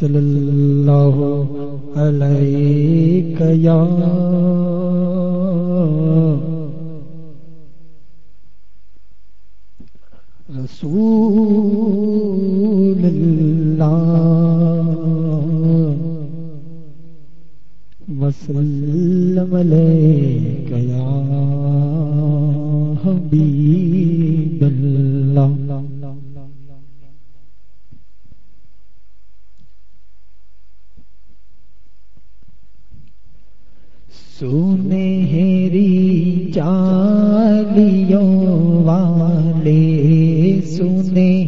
صلی اللہ علیہ یا رسول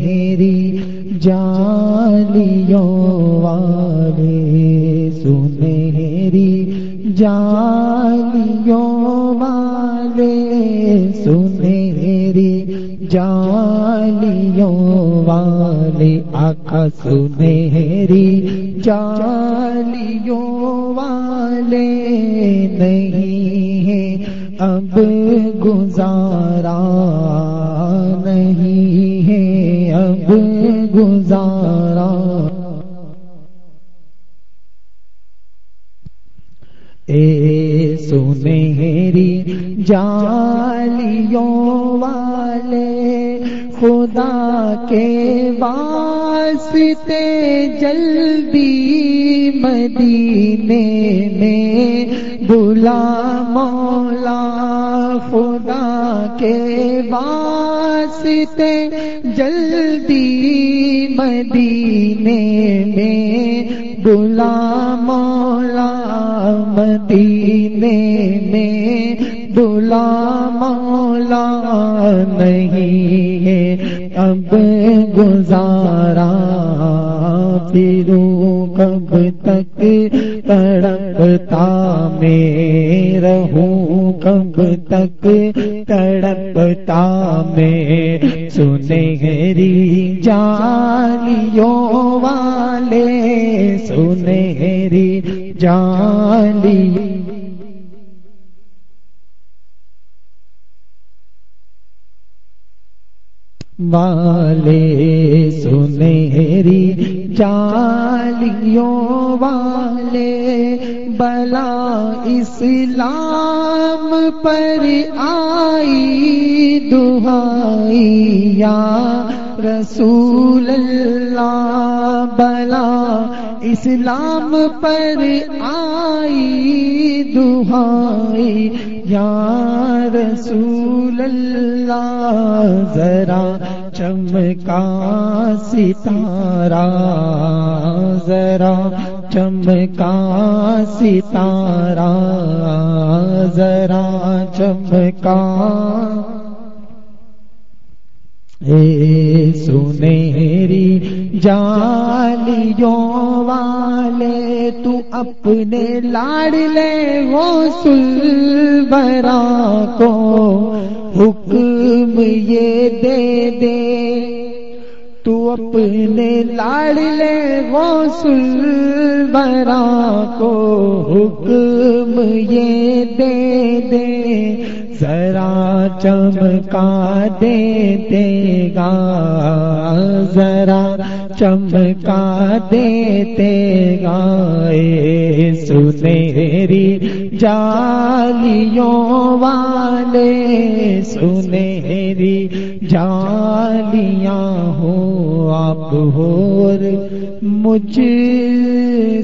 سنہری جالیوں والے سنہری جالیوں والے سنہری جالیوں والے آقا سنہری جالیوں والے نہیں ہے اب گزارا جالیوں والے، خدا کے واسطے جلدی مدینے میں بلا مولا، خدا کے واسطے جلدی مدینے میں بلا مولا، مدینے میں بلا مولا نہیں ہے۔ اب گزارا پھروں کب تک تڑپتا میں رہوں۔ کب تک تڑپتا میں سنہری جالیوں والے۔ سنہری جالی والے سنہری جالیوں والے بلا اسلام پر آئی دہائی یا رسول اللہ بلا اسلام پر آئی دہائی یا رسول اللہ ذرا چمکا ستارہ ذرا چمکا ستارہ ذرا چمکا اے سنہری جالیوں والے تو اپنے لاڑ لے وہ سل برا کو حکم یہ دے دے۔ تو اپنے لاڑ لے وہ سل برا کو حکم یہ دے دے۔ ذرا چمکا دیتے گا، ذرا چمکا دیتے گا اے سنہری جالیوں والے سنہری جالیاں ہو آپ ہور۔ مجھ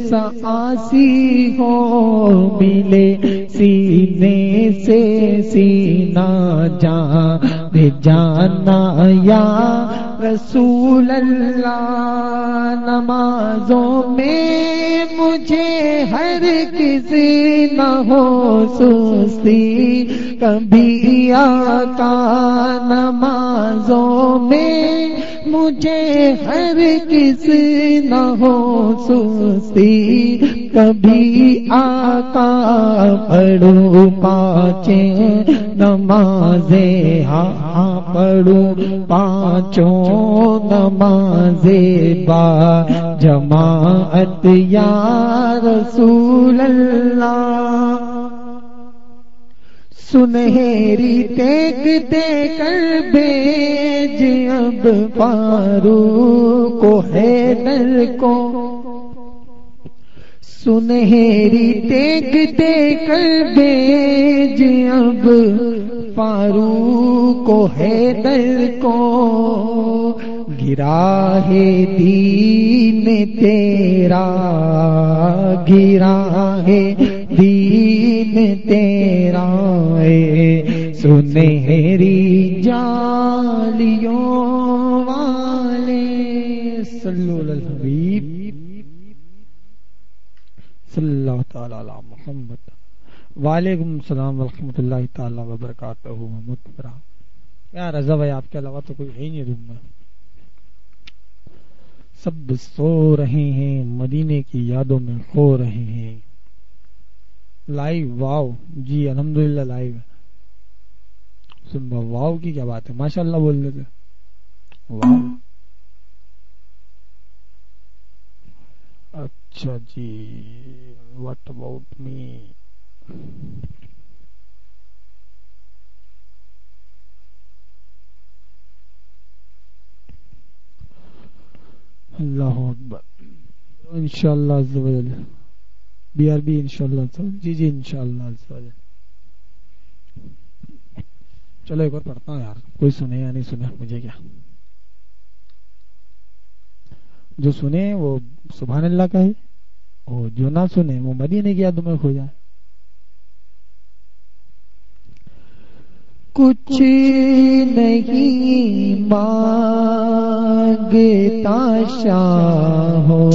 ساسی ہو ملے، سینے سے سینا جان جانا یا رسول اللہ نمازوں میں مجھے ہر کسی نہ ہو سستی کبھی آقا نمازوں میں مجھے ہر کس نہ ہو سستی کبھی آقا پڑھو پانچے نمازیں ہاں, ہاں، پڑھو پانچوں نمازیں، با جماعت یا رسول اللہ۔ سنہری دیکھ دے کر بیج اب پارو کو ہے کو۔ سنہری دیکھ دیکھ بیج اب فاروق کو ہے کو۔ گرا ہے دین تیرا گرا ہے دین تیرا۔ سنہری جالیوں والے، صلو الحبیب، صلی اللہ تعالی علی محمد، وعلیکم السلام ورحمۃ اللہ تعالی وبرکاتہ متبرا کیا رضا بھائی، آپ کے علاوہ تو کوئی ہے ہی نہیں روم میں. سب سو رہے ہیں، مدینے کی یادوں میں کھو رہے ہیں. لائیو واو. جی الحمدللہ لائیو سن واو کی کیا بات ہے؟ ماشاء اللہ بول دیتے اچھا جی واٹ اباؤٹ می اللہ اکبر۔ انشاءاللہ عز و جل۔ بی آر بی انشاءاللہ۔ جی جی انشاءاللہ عز و جل۔ چلو ایک اور پڑھتا ہوں یار، کوئی سنے یا نہیں سنے، مجھے کیا؟ جو سنے وہ سبحان اللہ کا ہے اور جو نہ سنے وہ مدینے کی یاد میں کھو جائے۔ کچھ نہیں مانگتا شاہ ہو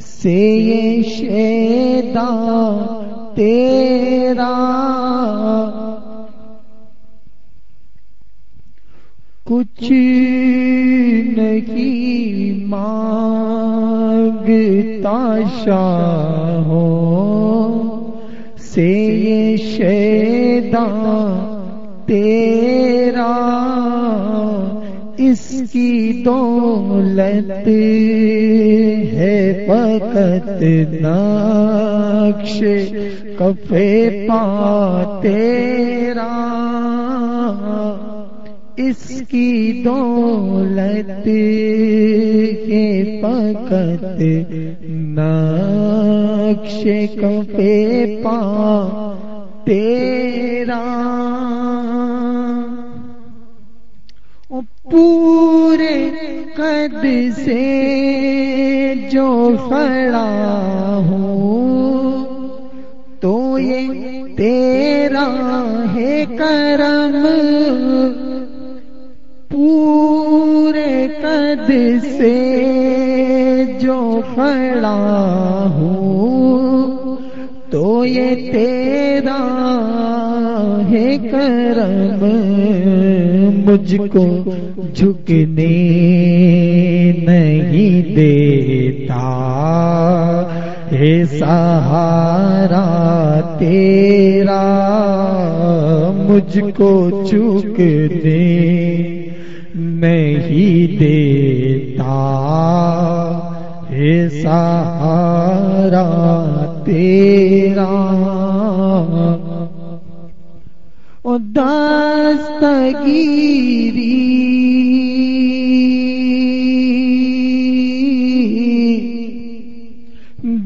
سے یہ شیدا تیرا کچھ نہیں مانگتا شاہ سے یہ شیدا تیرا اس کی دولت ہے فقط نقش کفے پا تیرا اس کی دولت کے فقط نقش کفے پا تیرا۔ پورے قد سے جو کھڑا ہوں تو یہ تیرا ہے کرم۔ پورے سے جو کھڑا ہوں، تو یہ تیرا ہے کرم، مجھ کو جھکنے نہیں دیتا۔ ہے سہارا تیرا، مجھ کو چکنے نہیں سہارا تیرا۔ دستگیری۔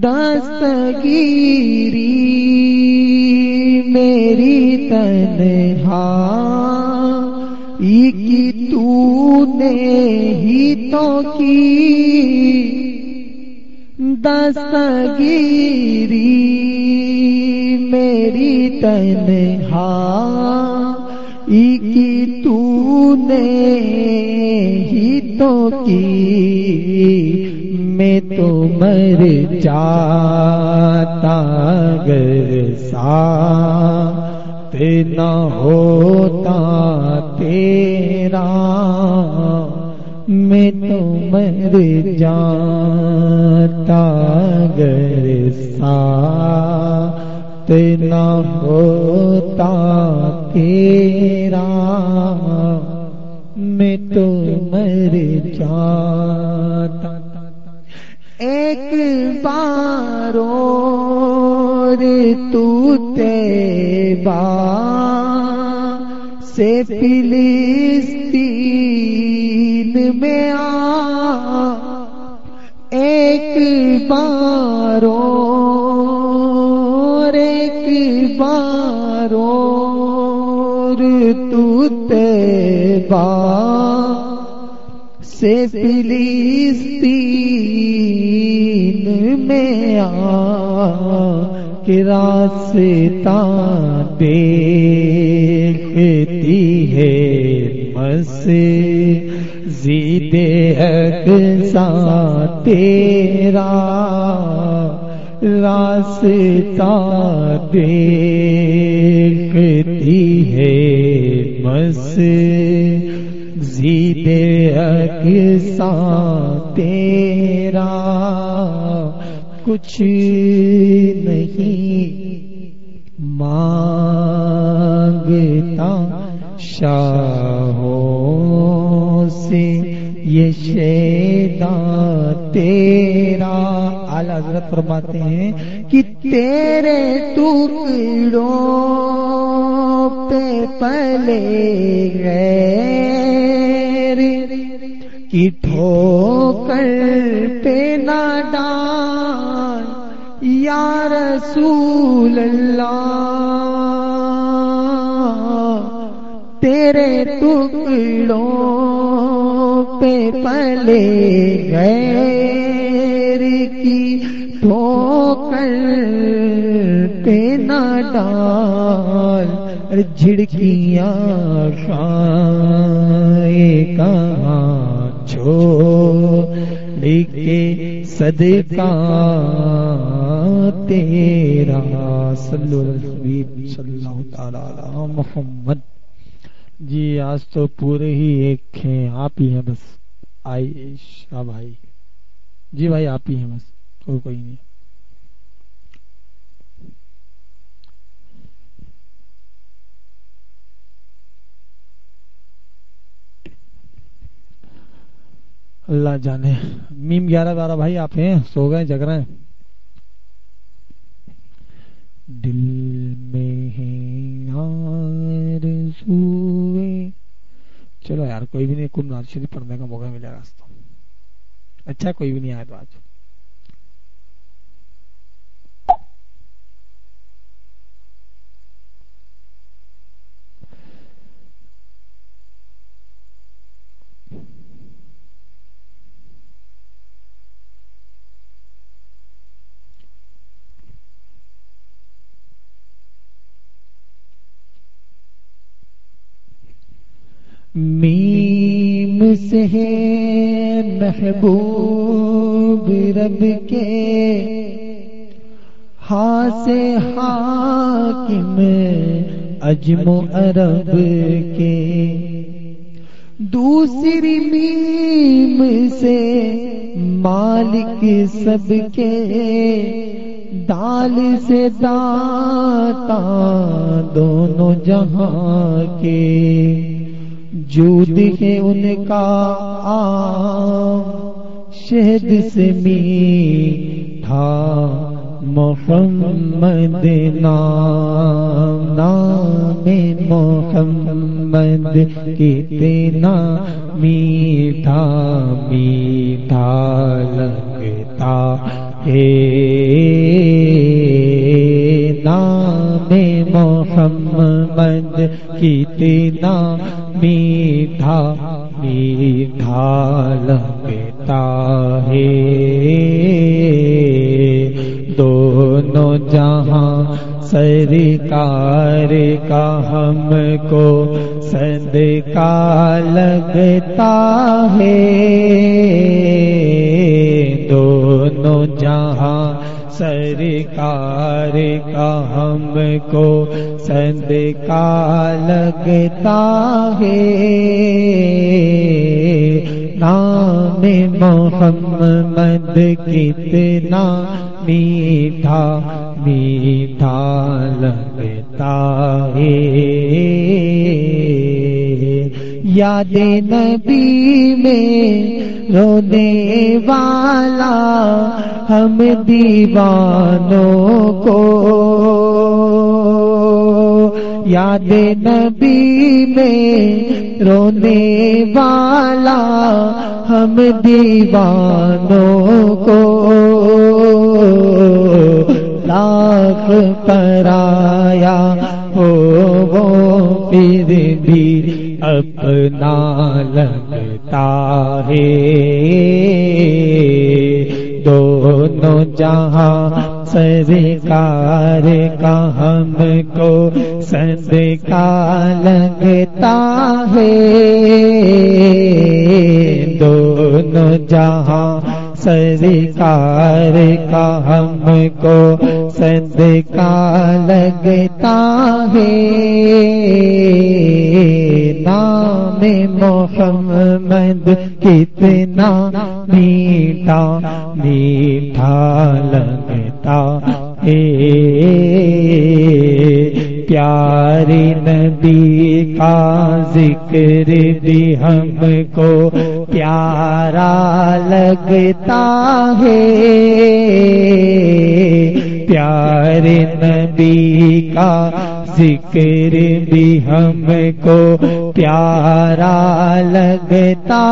دستگیری میری تنہا کی تو نے دستگیری، میری تنہا کی تو نے ہی تو کی، میں تو مر جاتا گر سا نہ ہوتا تیرا، میں تو مر جاتا سے فلسطین میں آ۔ ایک بارو ایک بارو تو با سے فلسطین میں آ۔ کے راستہ دیکھتی ہے مس زید اقسا تیرا راستہ دیکھتی ہے مس زید اقسا تیرا کچھ نہیں فرماتے ہیں کہ تیرے ٹکڑوں پہ پلے گئے کی ٹھوکر پہ نہ ڈال، یا رسول اللہ، تیرے ٹکڑوں پہ پلے ڈال جھڑکیاں خائے کہاں چھوڑ کے صدقہ تیرا، صلی اللہ تعالی محمد۔ جی آج تو پورے ہی ایک ہیں، آپ ہی ہیں بس۔ آئی شاہ بھائی۔ جی بھائی، آپ ہی ہیں بس اور کوئی نہیں۔ اللہ جانے۔ میم گیارہ بارہ بھائی آپ ہیں، سو گئے، جگ رہے ہیں۔ دل میں چلو یار، کوئی بھی نہیں کم ناز شریف پڑھنے کا موقع ملے گا اچھا کوئی بھی نہیں آیا تو آج۔ میم سے محبوب رب کے۔ ہاں سے حاکم اجم و عرب کے۔ دوسری میم سے مالک سب کے۔ دال سے داتا دونوں جہاں کے۔ جود ہے ان کا شہد سے میٹھا محمد نام نام محمد کتنا میٹھا میٹھا لگتا ہے۔ نام محمد کتنا میٹھا میٹھا لگتا ہے۔ دونوں جہاں سرکار کا ہم کو صدقہ لگتا ہے۔ دونوں جہاں سرکار کا ہم کو سند کا لگتا ہے۔ نام محمد کتنا میٹھا میٹھا لگتا ہے۔ یاد نبی میں رونے والا ہم دیوانوں کو یاد نبی میں رونے والا ہم دیوانوں کو لاکھ پرایا ہو وہ پھر بھی اپنا لگتا ہے۔ دو دونوں جہاں سرکار کا ہم کو کا لگتا ہے دونوں جہاں سرکار کا ہم کو کا لگتا ہے محمد کتنا میٹھا میٹھا لگتا پیاری نبی کا ذکر بھی ہم کو پیارا لگتا ہے۔ پیارے نبی کا ذکر بھی ہم کو پیارا لگتا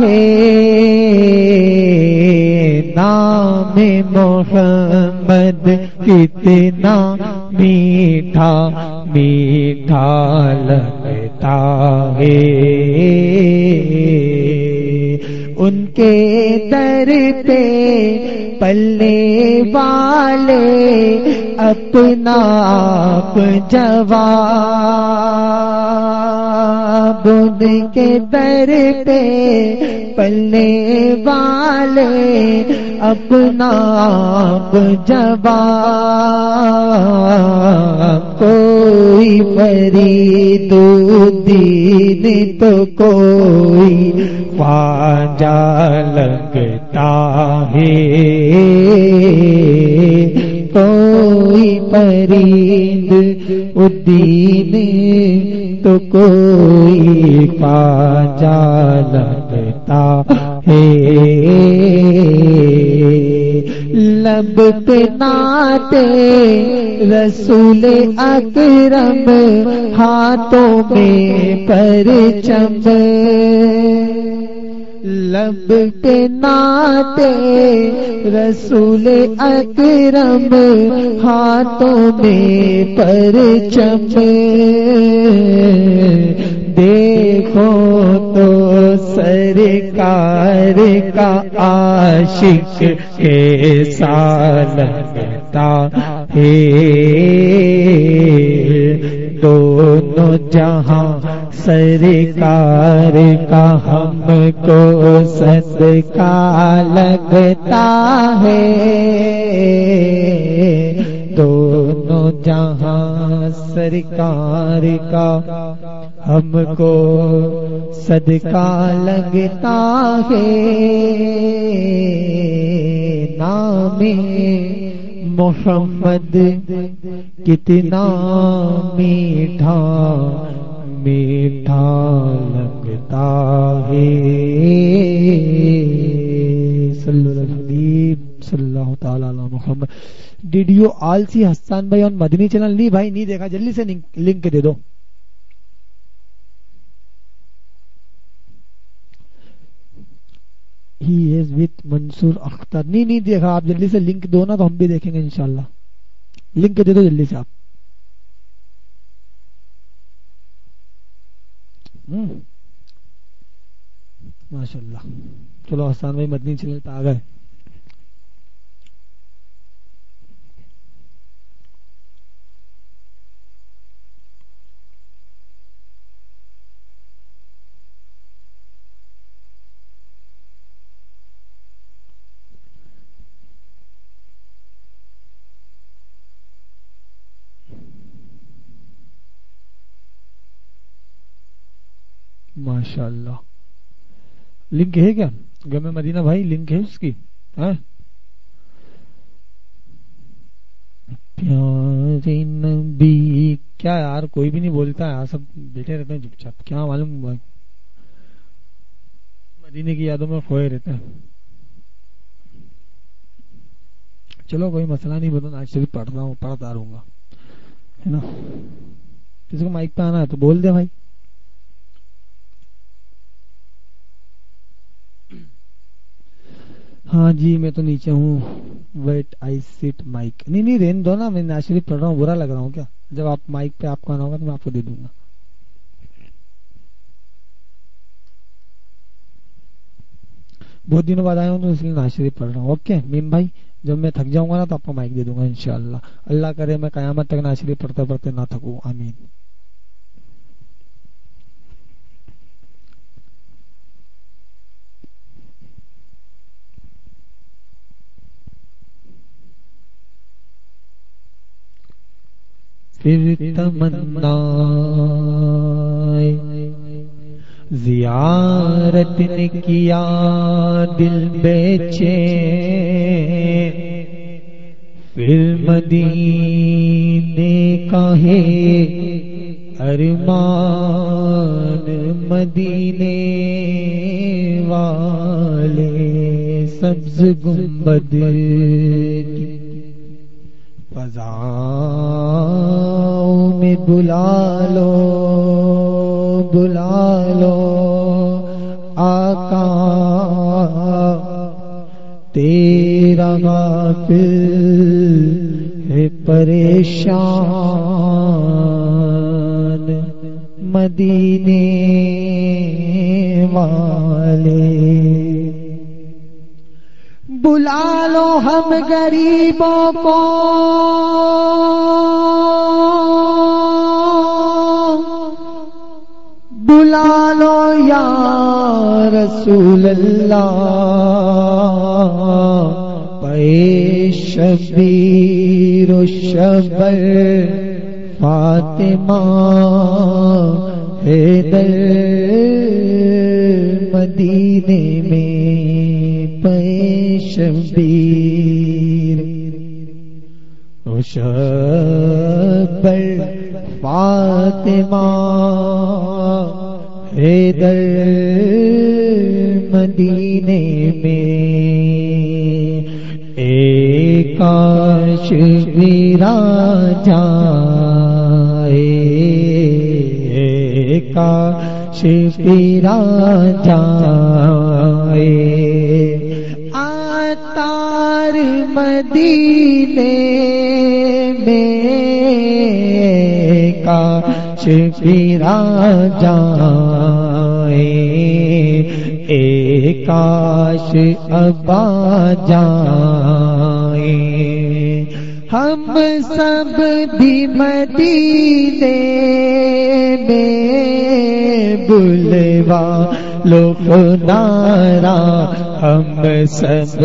ہے۔ نام محمد کتنا میٹھا میٹھا لگتا ہے۔ ان کے در پہ پلے والے اپنا آپ جواب ان کے در پہ پلے والے اپنا آپ جواب کوئی پری دین تو کوئی خواجہ لگتا ہے کوئی پرند الدین تو کوئی خواجہ لگتا ہے لب پہ ناتے رسول اکرم، ہاتھوں میں پر چمب لب کے ناتے رسول اکرم ہاتھوں میں پر چمب دیکھو تو سرکار کا عاشق کیسا لگتا ہے۔ دونوں جہاں سرکار کا، ہم کو صدقہ لگتا ہے۔ دونوں جہاں سرکار کا، ہم کو صدقہ لگتا ہے۔ نام محمد کتنا میٹھا میٹھا لگتا ہے صلی اللہ تعالی محمد۔ ڈیڈیو آلسی حسان بھائی اور مدنی چینل لی بھائی، نہیں دیکھا۔ جلدی سے لنک دے دو۔ He is with Mansoor Akhtar نہیں نہیں دیکھا۔ آپ جلدی سے لنک دو نا تو ہم بھی دیکھیں گے انشاءاللہ۔ لنک دے دو جلدی سے آپ۔ ماشاء اللہ چلو آسان بھائی مدنی چینل پہ آ گئے. ماشاء اللہ لنک ہے کیا؟ گم مدینہ بھائی، لنک ہے اس کی؟ ہاں؟ پیارے نبی، کیا یار، کوئی بھی نہیں بولتا ہے سب بیٹھے رہتے ہیں، چپ چاپ۔ کیا معلوم؟ بھائی مدینے کی یادوں میں کھوئے رہتے ہیں۔ چلو، کوئی مسئلہ نہیں بتا آج سے بھی پڑھتا ہوں، پڑھتا رہوں گا۔ ہے نا؟ کسی کو مائک پہ آنا ہے تو بول دے بھائی۔ ہاں جی میں تو نیچے ہوں۔ ویٹ آئی سیٹ مائک نہیں نہیں رین دو نا، میں نیچرلی پڑھ رہا ہوں، برا لگ رہا ہوں کیا؟ جب آپ مائک پہ آپ کو آنا ہوگا تو میں آپ کو دے دوں گا۔ بہت دنوں بعد آیا ہوں تو اس لیے ناشری پڑھ رہا ہوں۔ اوکے میم بھائی، جب میں تھک جاؤں گا نا تو آپ کو مائک دے دوں گا انشاءاللہ۔ اللہ کرے، میں قیامت تک ناشری پڑھتے پڑھتے نہ تھکوں۔ آمین۔ پھر تمنا زیارت نے کیا دل بیچے۔ پھر مدینے کا ہے ارمان مدینے والے سبز گنبد۔ فضا میں بلا لو بلا لو، آقا، تیرا غافل ہے پریشان، مدینے والے۔ بلا لو ہم غریبوں کو یا رسول اللہ پے شبیر و شبر فاطمہ حیدر، مدینے میں پے شبیر و شبر فاطمہ حیدر مدینے میں ایک کاش ویرا جائے ایک کاش ویرا جائے۔ آتار مدینے میں کاش جائے، ایک کاش ابا جائے۔ ہم سب بھی مدینے میں بلوا لو نارا، ہم سب